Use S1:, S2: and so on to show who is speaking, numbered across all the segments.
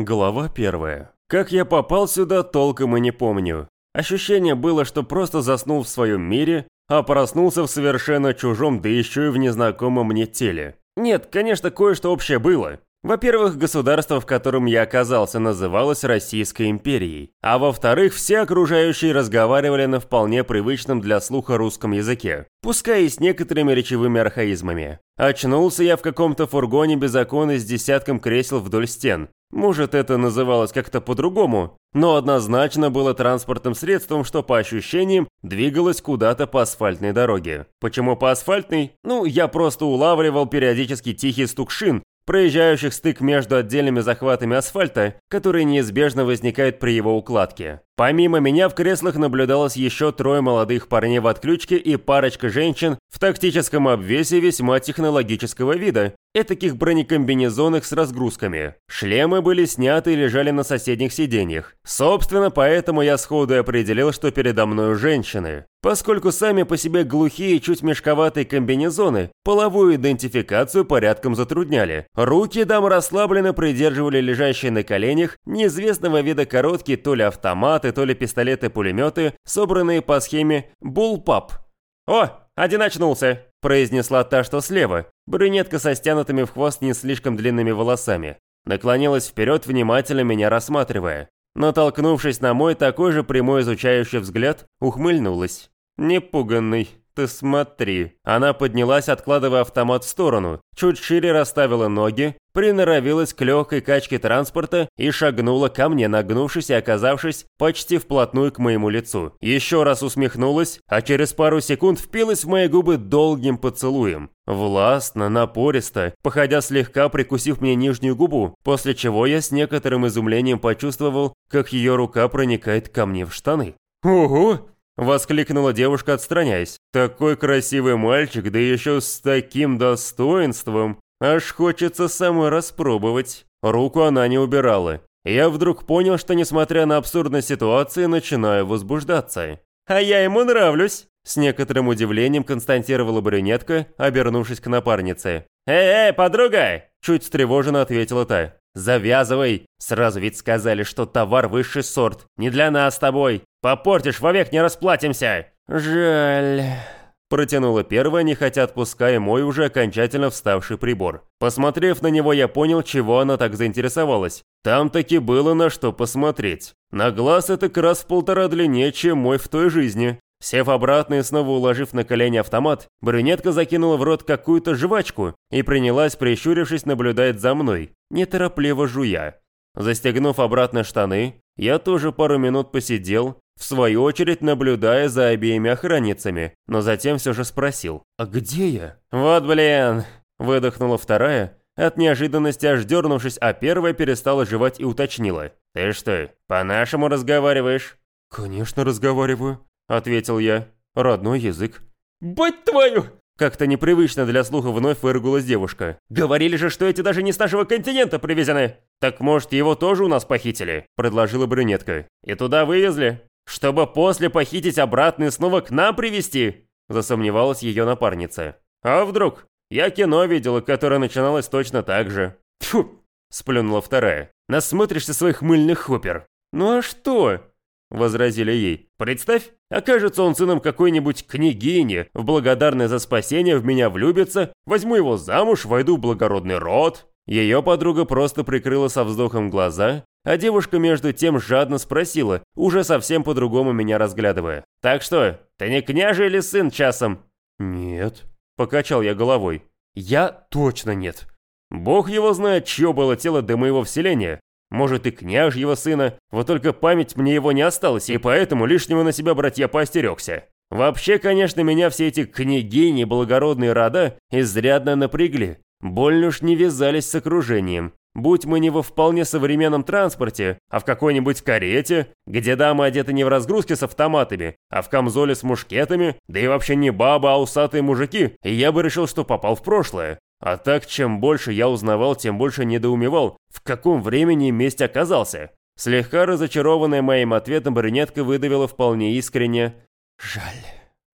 S1: Глава первая. Как я попал сюда, толком и не помню. Ощущение было, что просто заснул в своем мире, а проснулся в совершенно чужом, да еще и в незнакомом мне теле. Нет, конечно, кое-что общее было. Во-первых, государство, в котором я оказался, называлось Российской империей. А во-вторых, все окружающие разговаривали на вполне привычном для слуха русском языке, пускай и с некоторыми речевыми архаизмами. Очнулся я в каком-то фургоне без окон и с десятком кресел вдоль стен. Может, это называлось как-то по-другому, но однозначно было транспортным средством, что по ощущениям двигалось куда-то по асфальтной дороге. Почему по асфальтной? Ну, я просто улавливал периодически тихий стук шин, проезжающих стык между отдельными захватами асфальта, которые неизбежно возникают при его укладке. Помимо меня в креслах наблюдалось еще трое молодых парней в отключке и парочка женщин в тактическом обвесе весьма технологического вида, и таких бронекомбинезонах с разгрузками. Шлемы были сняты и лежали на соседних сиденьях. Собственно, поэтому я сходу определил, что передо мной женщины. Поскольку сами по себе глухие чуть мешковатые комбинезоны половую идентификацию порядком затрудняли. Руки дам расслабленно придерживали лежащие на коленях неизвестного вида короткие то ли автоматы, то ли пистолеты-пулеметы, собранные по схеме «Буллпап». «О, один очнулся!» – произнесла та, что слева. Брюнетка со стянутыми в хвост не слишком длинными волосами. Наклонилась вперед, внимательно меня рассматривая. Натолкнувшись на мой такой же прямой изучающий взгляд, ухмыльнулась. «Непуганный, ты смотри». Она поднялась, откладывая автомат в сторону, чуть шире расставила ноги, приноровилась к легкой качке транспорта и шагнула ко мне, нагнувшись и оказавшись почти вплотную к моему лицу. Еще раз усмехнулась, а через пару секунд впилась в мои губы долгим поцелуем. Властно, напористо, походя слегка прикусив мне нижнюю губу, после чего я с некоторым изумлением почувствовал, как ее рука проникает ко мне в штаны. «Ого!» Воскликнула девушка, отстраняясь. «Такой красивый мальчик, да еще с таким достоинством! Аж хочется самой распробовать». Руку она не убирала. Я вдруг понял, что, несмотря на абсурдность ситуации, начинаю возбуждаться. «А я ему нравлюсь!» С некоторым удивлением констатировала брюнетка, обернувшись к напарнице. «Эй, эй, подруга!» Чуть встревоженно ответила та. «Завязывай! Сразу ведь сказали, что товар высший сорт. Не для нас с тобой. Попортишь, вовек не расплатимся!» «Жаль...» Протянула первая, не хотя отпуская мой уже окончательно вставший прибор. Посмотрев на него, я понял, чего она так заинтересовалась. Там таки было на что посмотреть. На глаз это как раз в полтора длиннее, чем мой в той жизни. Сев обратно и снова уложив на колени автомат, брюнетка закинула в рот какую-то жвачку и принялась, прищурившись, наблюдать за мной, неторопливо жуя. Застегнув обратно штаны, я тоже пару минут посидел, в свою очередь наблюдая за обеими охранницами, но затем все же спросил «А где я?» «Вот блин!» – выдохнула вторая, от неожиданности аж дернувшись, а первая перестала жевать и уточнила «Ты что, по-нашему разговариваешь?» «Конечно разговариваю», – ответил я. «Родной язык». «Бать твою!» Как-то непривычно для слуха вновь выругалась девушка. «Говорили же, что эти даже не с нашего континента привезены!» «Так может, его тоже у нас похитили?» – предложила брюнетка. «И туда вывезли? Чтобы после похитить обратно и снова к нам привезти?» – засомневалась ее напарница. «А вдруг? Я кино видела, которое начиналось точно так же». «Тьфу!» – сплюнула вторая. «Насмотришься своих мыльных хопер». «Ну а что?» – возразили ей. «Представь, окажется он сыном какой-нибудь княгини, в благодарность за спасение в меня влюбится, возьму его замуж, войду в благородный род». Ее подруга просто прикрыла со вздохом глаза, а девушка между тем жадно спросила, уже совсем по-другому меня разглядывая. «Так что, ты не княжий или сын часом?» «Нет», – покачал я головой. «Я точно нет. Бог его знает, чье было тело до моего вселения, может и княж его сына, вот только память мне его не осталась, и поэтому лишнего на себя брать я поостерегся. Вообще, конечно, меня все эти княгини благородные рода изрядно напрягли. Больно уж не вязались с окружением. Будь мы не во вполне современном транспорте, а в какой-нибудь карете, где дамы одеты не в разгрузке с автоматами, а в камзоле с мушкетами, да и вообще не баба, а усатые мужики, я бы решил, что попал в прошлое. А так, чем больше я узнавал, тем больше недоумевал, в каком времени и месте оказался. Слегка разочарованная моим ответом, брюнетка выдавила вполне искренне «Жаль».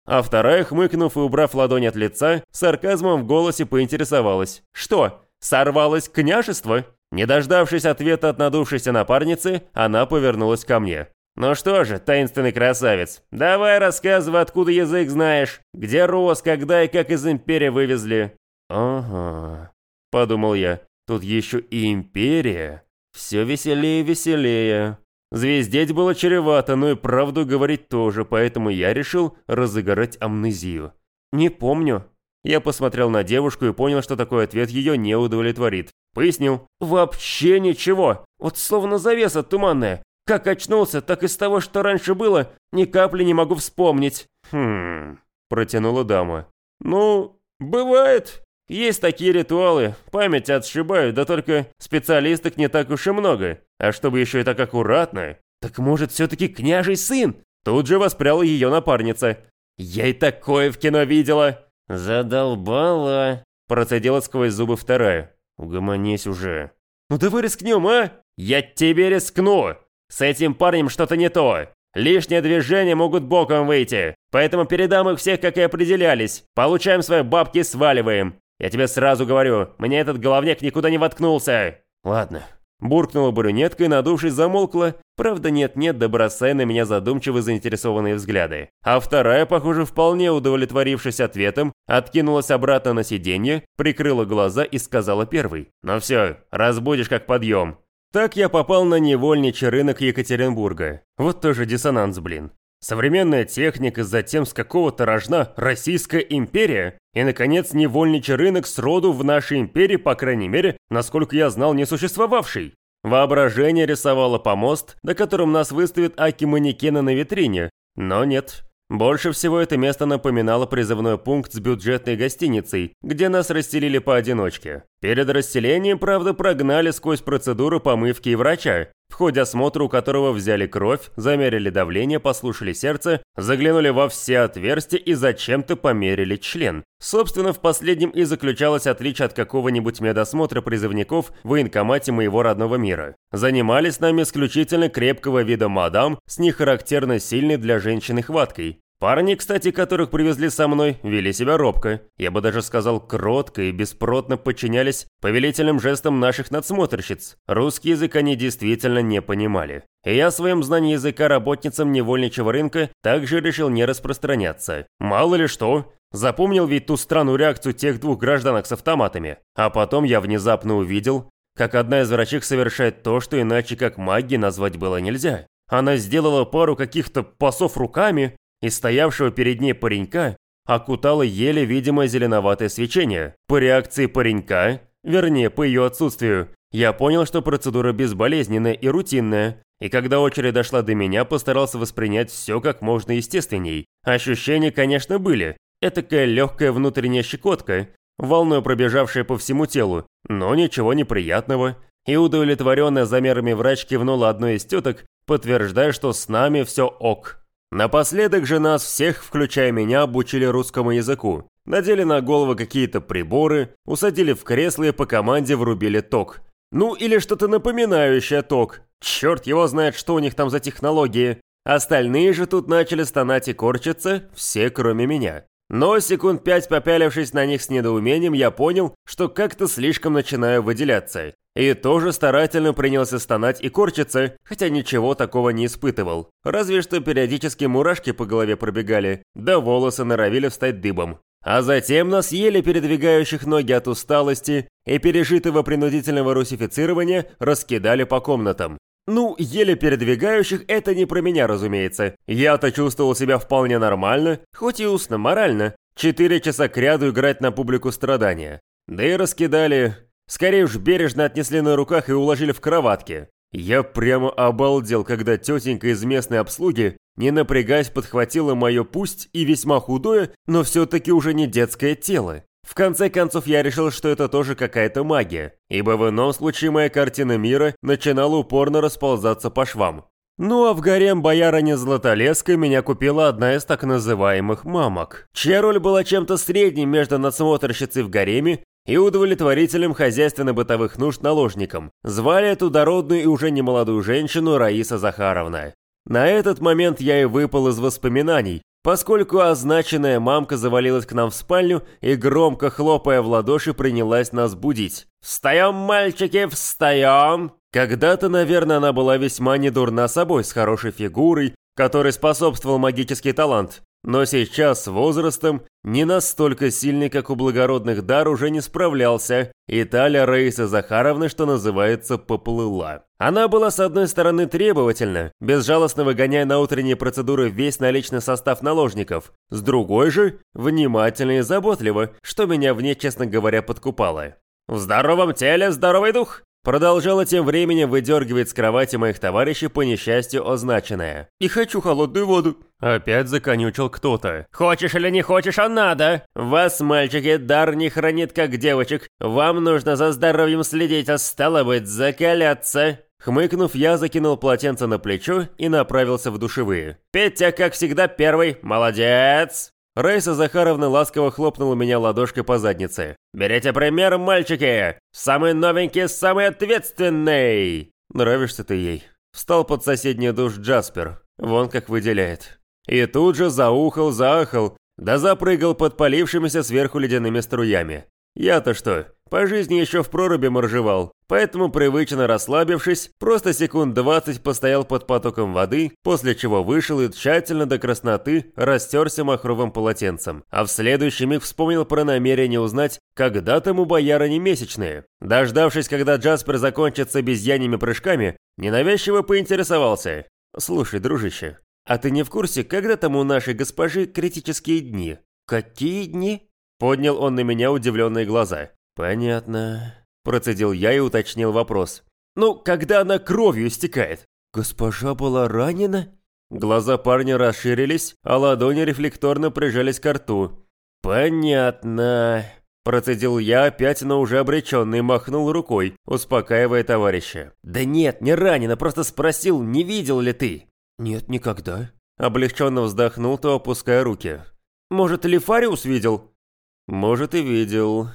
S1: А вторая, хмыкнув и убрав ладонь от лица, сарказмом в голосе поинтересовалась. «Что, сорвалось княжество?» Не дождавшись ответа от надувшейся напарницы, она повернулась ко мне. «Ну что же, таинственный красавец, давай рассказывай, откуда язык знаешь, где рос, когда и как из Империи вывезли». «Ага», — подумал я, — «тут еще и Империя. Все веселее и веселее». Звездеть было чревато, но и правду говорить тоже, поэтому я решил разыграть амнезию. «Не помню». Я посмотрел на девушку и понял, что такой ответ ее не удовлетворит. Пояснил. «Вообще ничего. Вот словно завеса туманная. Как очнулся, так из того, что раньше было, ни капли не могу вспомнить». «Хм...» – протянула дама. «Ну, бывает. Есть такие ритуалы. Память отшибают, да только специалисток не так уж и много. А чтобы еще и так аккуратно. Так может, все-таки княжий сын?» Тут же воспряла ее напарница. «Я и такое в кино видела!» «Задолбала!» Процедила сквозь зубы вторая. «Угомонись уже!» «Ну давай рискнем, а?» «Я тебе рискну!» С этим парнем что-то не то. Лишние движения могут боком выйти, поэтому передам их всех, как и определялись. Получаем свои бабки и сваливаем. Я тебе сразу говорю, мне этот головняк никуда не воткнулся. Ладно. Буркнула брюнетка и, надувшись, замолкла. Правда, нет-нет, да бросая на меня задумчиво заинтересованные взгляды. А вторая, похоже, вполне удовлетворившись ответом, откинулась обратно на сиденье, прикрыла глаза и сказала первой. «Ну все, разбудишь как подъем. Так я попал на невольничий рынок Екатеринбурга. Вот тоже диссонанс, блин. Современная техника, затем с какого-то рожна Российская империя, и, наконец, невольничий рынок сроду в нашей империи, по крайней мере, насколько я знал, не существовавший. Воображение рисовало помост, до которым нас выставят аки-манекены на витрине, но нет, больше всего это место напоминало призывной пункт с бюджетной гостиницей, где нас расселили поодиночке. Перед расселением, правда, прогнали сквозь процедуру помывки и врача, в ходе осмотра у которого взяли кровь, замерили давление, послушали сердце, заглянули во все отверстия и зачем-то померили член. Собственно, в последнем и заключалось отличие от какого-нибудь медосмотра призывников в военкомате моего родного мира. Занимались нами исключительно крепкого вида мадам с нехарактерно сильной для женщины хваткой. Парни, кстати, которых привезли со мной, вели себя робко. Я бы даже сказал кротко и беспротно подчинялись повелительным жестам наших надсмотрщиц. Русский язык они действительно не понимали. И я своим знанием языка работницам невольничего рынка также решил не распространяться. Мало ли что, запомнил ведь ту странную реакцию тех двух гражданок с автоматами. А потом я внезапно увидел, как одна из врачих совершает то, что иначе как магией назвать было нельзя. Она сделала пару каких-то пасов руками, и стоявшего перед ней паренька окутало еле видимое зеленоватое свечение. По реакции паренька, вернее, по ее отсутствию, я понял, что процедура безболезненная и рутинная, и когда очередь дошла до меня, постарался воспринять все как можно естественней. Ощущения, конечно, были. Этакая легкая внутренняя щекотка, волной пробежавшая по всему телу, но ничего неприятного. И удовлетворенная замерами врач кивнула одной из теток, подтверждая, что с нами все ок. Напоследок же нас всех, включая меня, обучили русскому языку. Надели на головы какие-то приборы, усадили в кресло и по команде врубили ток. Ну или что-то напоминающее ток. Черт его знает, что у них там за технологии. Остальные же тут начали стонать и корчиться, все кроме меня. Но секунд пять попялившись на них с недоумением, я понял, что как-то слишком начинаю выделяться. И тоже старательно принялся стонать и корчиться, хотя ничего такого не испытывал. Разве что периодически мурашки по голове пробегали, да волосы норовили встать дыбом. А затем нас еле передвигающих ноги от усталости и пережитого принудительного русифицирования раскидали по комнатам. Ну, еле передвигающих – это не про меня, разумеется. Я-то чувствовал себя вполне нормально, хоть и устно-морально. Четыре часа кряду играть на публику страдания. Да и раскидали. Скорее уж бережно отнесли на руках и уложили в кроватке. Я прямо обалдел, когда тетенька из местной обслуги, не напрягаясь, подхватила мое пусть и весьма худое, но все-таки уже не детское тело. В конце концов, я решил, что это тоже какая-то магия, ибо в ином случае моя картина мира начинала упорно расползаться по швам. Ну а в гарем боярыни Златолеской меня купила одна из так называемых мамок, чья роль была чем-то средним между надсмотрщицей в гареме и удовлетворителем хозяйственно-бытовых нужд наложником. Звали эту дородную и уже немолодую женщину Раиса Захаровна. На этот момент я и выпал из воспоминаний, поскольку означенная мамка завалилась к нам в спальню и, громко хлопая в ладоши, принялась нас будить. «Встаем, мальчики, встаем!» Когда-то, наверное, она была весьма недурна собой, с хорошей фигурой, который способствовал магический талант. Но сейчас с возрастом не настолько сильный, как у благородных дар, уже не справлялся, и талия Раисы Захаровны, что называется, поплыла. Она была с одной стороны требовательна, безжалостно выгоняя на утренние процедуры весь наличный состав наложников, с другой же внимательно и заботливо, что меня в ней, честно говоря, подкупало. «В здоровом теле здоровый дух!» Продолжала тем временем выдергивать с кровати моих товарищей по несчастью означенное. «Не хочу холодную воду!» Опять законючил кто-то. «Хочешь или не хочешь, а надо! Вас, мальчики, дар не хранит как девочек. Вам нужно за здоровьем следить, а стало быть, закаляться!» Хмыкнув, я закинул полотенце на плечо и направился в душевые. «Петя, как всегда, первый. Молодец!» Рейса Захаровна ласково хлопнула меня ладошкой по заднице. «Берите пример, мальчики! Самый новенький, самый ответственный!» Нравишься ты ей. Встал под соседний душ Джаспер. Вон как выделяет. И тут же заухал, заахал, да запрыгал под полившимися сверху ледяными струями. Я-то что, по жизни еще в проруби моржевал, поэтому, привычно расслабившись, просто секунд 20 постоял под потоком воды, после чего вышел и тщательно до красноты растерся махровым полотенцем, а в следующий миг вспомнил про намерение узнать, когда там у бояра не месячные. Дождавшись, когда Джаспер закончит с обезьяньими прыжками, ненавязчиво поинтересовался. «Слушай, дружище, а ты не в курсе, когда там у нашей госпожи критические дни?» «Какие дни?» Поднял он на меня удивленные глаза. «Понятно», – процедил я и уточнил вопрос. «Ну, когда она кровью истекает?» «Госпожа была ранена?» Глаза парня расширились, а ладони рефлекторно прижались к рту. «Понятно», – процедил я опять, но уже обреченный, махнул рукой, успокаивая товарища. «Да нет, не ранена, просто спросил, не видел ли ты?» «Нет, никогда». Облегченно вздохнул, то опуская руки. «Может, Лифариус видел?» «Может, и видел».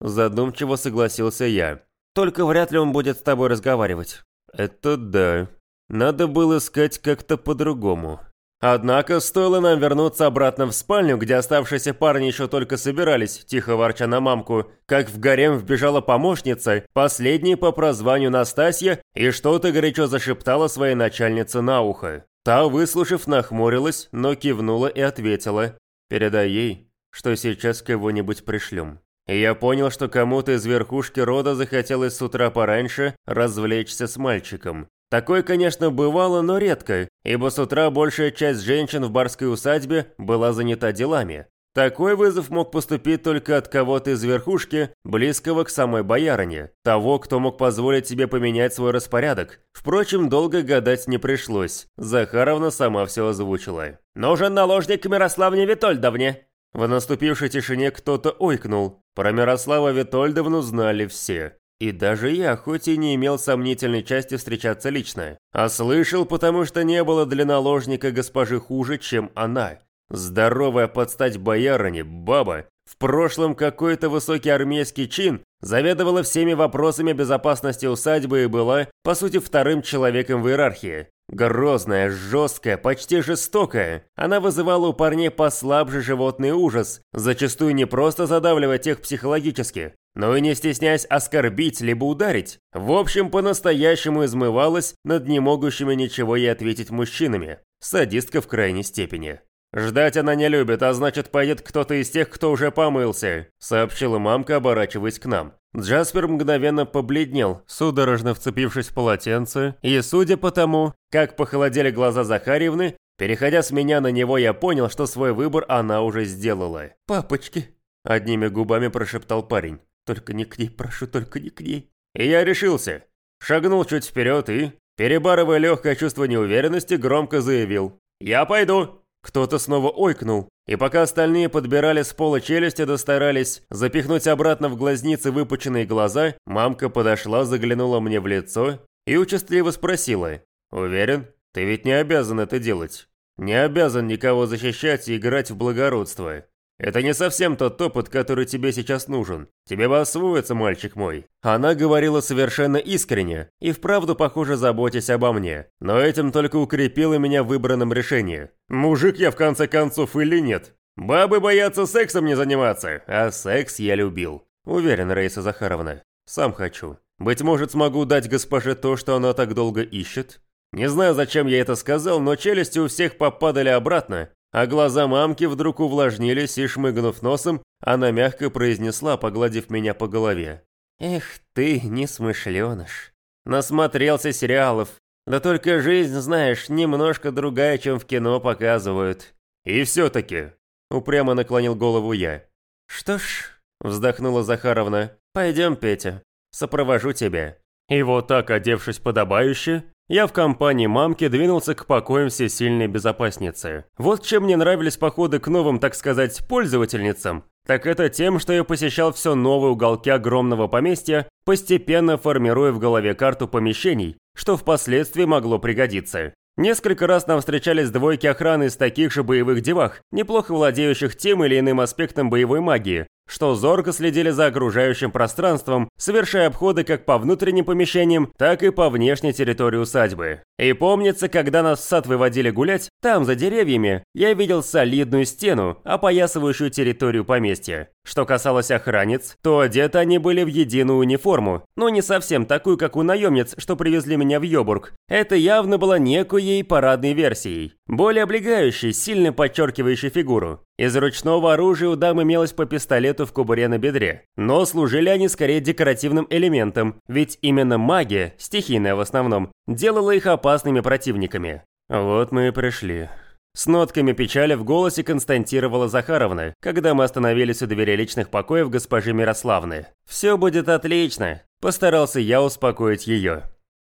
S1: Задумчиво согласился я. «Только вряд ли он будет с тобой разговаривать». «Это да. Надо было искать как-то по-другому». Однако, стоило нам вернуться обратно в спальню, где оставшиеся парни еще только собирались, тихо ворча на мамку, как в гарем вбежала помощница, последняя по прозванию Настасья, и что-то горячо зашептала своей начальнице на ухо. Та, выслушав, нахмурилась, но кивнула и ответила. «Передай ей, что сейчас кого-нибудь пришлем. Я понял, что кому-то из верхушки рода захотелось с утра пораньше развлечься с мальчиком. Такое, конечно, бывало, но редко, ибо с утра большая часть женщин в барской усадьбе была занята делами. Такой вызов мог поступить только от кого-то из верхушки, близкого к самой боярине, того, кто мог позволить себе поменять свой распорядок. Впрочем, долго гадать не пришлось. Захаровна сама все озвучила. «Нужен наложник Мирославне Витольдовне!» В наступившей тишине кто-то ойкнул. Про Мирослава Витольдовну знали все. И даже я, хоть и не имел сомнительной части встречаться лично, а слышал, потому что не было для наложника госпожи хуже, чем она. Здоровая подстать боярине, баба, в прошлом какой-то высокий армейский чин, заведовала всеми вопросами безопасности усадьбы и была, по сути, вторым человеком в иерархии. Грозная, жесткая, почти жестокая, она вызывала у парней послабже животный ужас, зачастую не просто задавливая тех психологически, но и не стесняясь оскорбить либо ударить. В общем, по-настоящему измывалась над не могущими ничего ей ответить мужчинами. Садистка в крайней степени. «Ждать она не любит, а значит, пойдет кто-то из тех, кто уже помылся», сообщила мамка, оборачиваясь к нам. Джаспер мгновенно побледнел, судорожно вцепившись в полотенце, и, судя по тому, как похолодели глаза Захарьевны, переходя с меня на него, я понял, что свой выбор она уже сделала. «Папочки», – одними губами прошептал парень. «Только не к ней, прошу, только не к ней». И я решился. Шагнул чуть вперед и, перебарывая легкое чувство неуверенности, громко заявил. «Я пойду». Кто-то снова ойкнул, и пока остальные подбирали с пола челюсти да старались запихнуть обратно в глазницы выпученные глаза, мамка подошла, заглянула мне в лицо и участливо спросила. «Уверен? Ты ведь не обязан это делать. Не обязан никого защищать и играть в благородство. Это не совсем тот опыт, который тебе сейчас нужен. Тебе бы освоиться, мальчик мой». Она говорила совершенно искренне и вправду, похоже, заботясь обо мне. Но этим только укрепило меня в выбранном решении. Мужик я в конце концов или нет? Бабы боятся сексом не заниматься, а секс я любил. Уверен, Раиса Захаровна. Сам хочу. Быть может, смогу дать госпоже то, что она так долго ищет? Не знаю, зачем я это сказал, но челюсти у всех попадали обратно, а глаза мамки вдруг увлажнились и, шмыгнув носом, она мягко произнесла, погладив меня по голове. «Эх ты, несмышленыш. Насмотрелся сериалов. Да только жизнь, знаешь, немножко другая, чем в кино показывают». «И все-таки», — упрямо наклонил голову я. «Что ж», — вздохнула Захаровна, — «пойдем, Петя, сопровожу тебя». И вот так, одевшись подобающе, я в компании мамки двинулся к покоям всесильной безопасницы. Вот чем мне нравились походы к новым, так сказать, пользовательницам. Так это тем, что я посещал все новые уголки огромного поместья, постепенно формируя в голове карту помещений, что впоследствии могло пригодиться. Несколько раз нам встречались двойки охраны из таких же боевых девах, неплохо владеющих тем или иным аспектом боевой магии, что зорко следили за окружающим пространством, совершая обходы как по внутренним помещениям, так и по внешней территории усадьбы. И помнится, когда нас в сад выводили гулять, там, за деревьями, я видел солидную стену, опоясывающую территорию поместья. Что касалось охранниц, то одеты они были в единую униформу, но не совсем такую, как у наемниц, что привезли меня в Йобург. Это явно было некой парадной версией, более облегающей, сильно подчеркивающей фигуру. Из ручного оружия у дам имелось по пистолету в кобуре на бедре, но служили они скорее декоративным элементом, ведь именно магия, стихийная в основном, делала их опасными противниками. Вот мы и пришли. С нотками печали в голосе константировала Захаровна, когда мы остановились у двери личных покоев госпожи Мирославны. «Все будет отлично», – постарался я успокоить ее.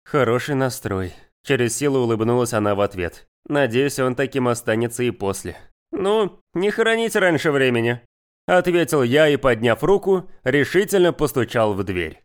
S1: «Хороший настрой». Через силу улыбнулась она в ответ. «Надеюсь, он таким останется и после». «Ну, не хоронить раньше времени», – ответил я и, подняв руку, решительно постучал в дверь.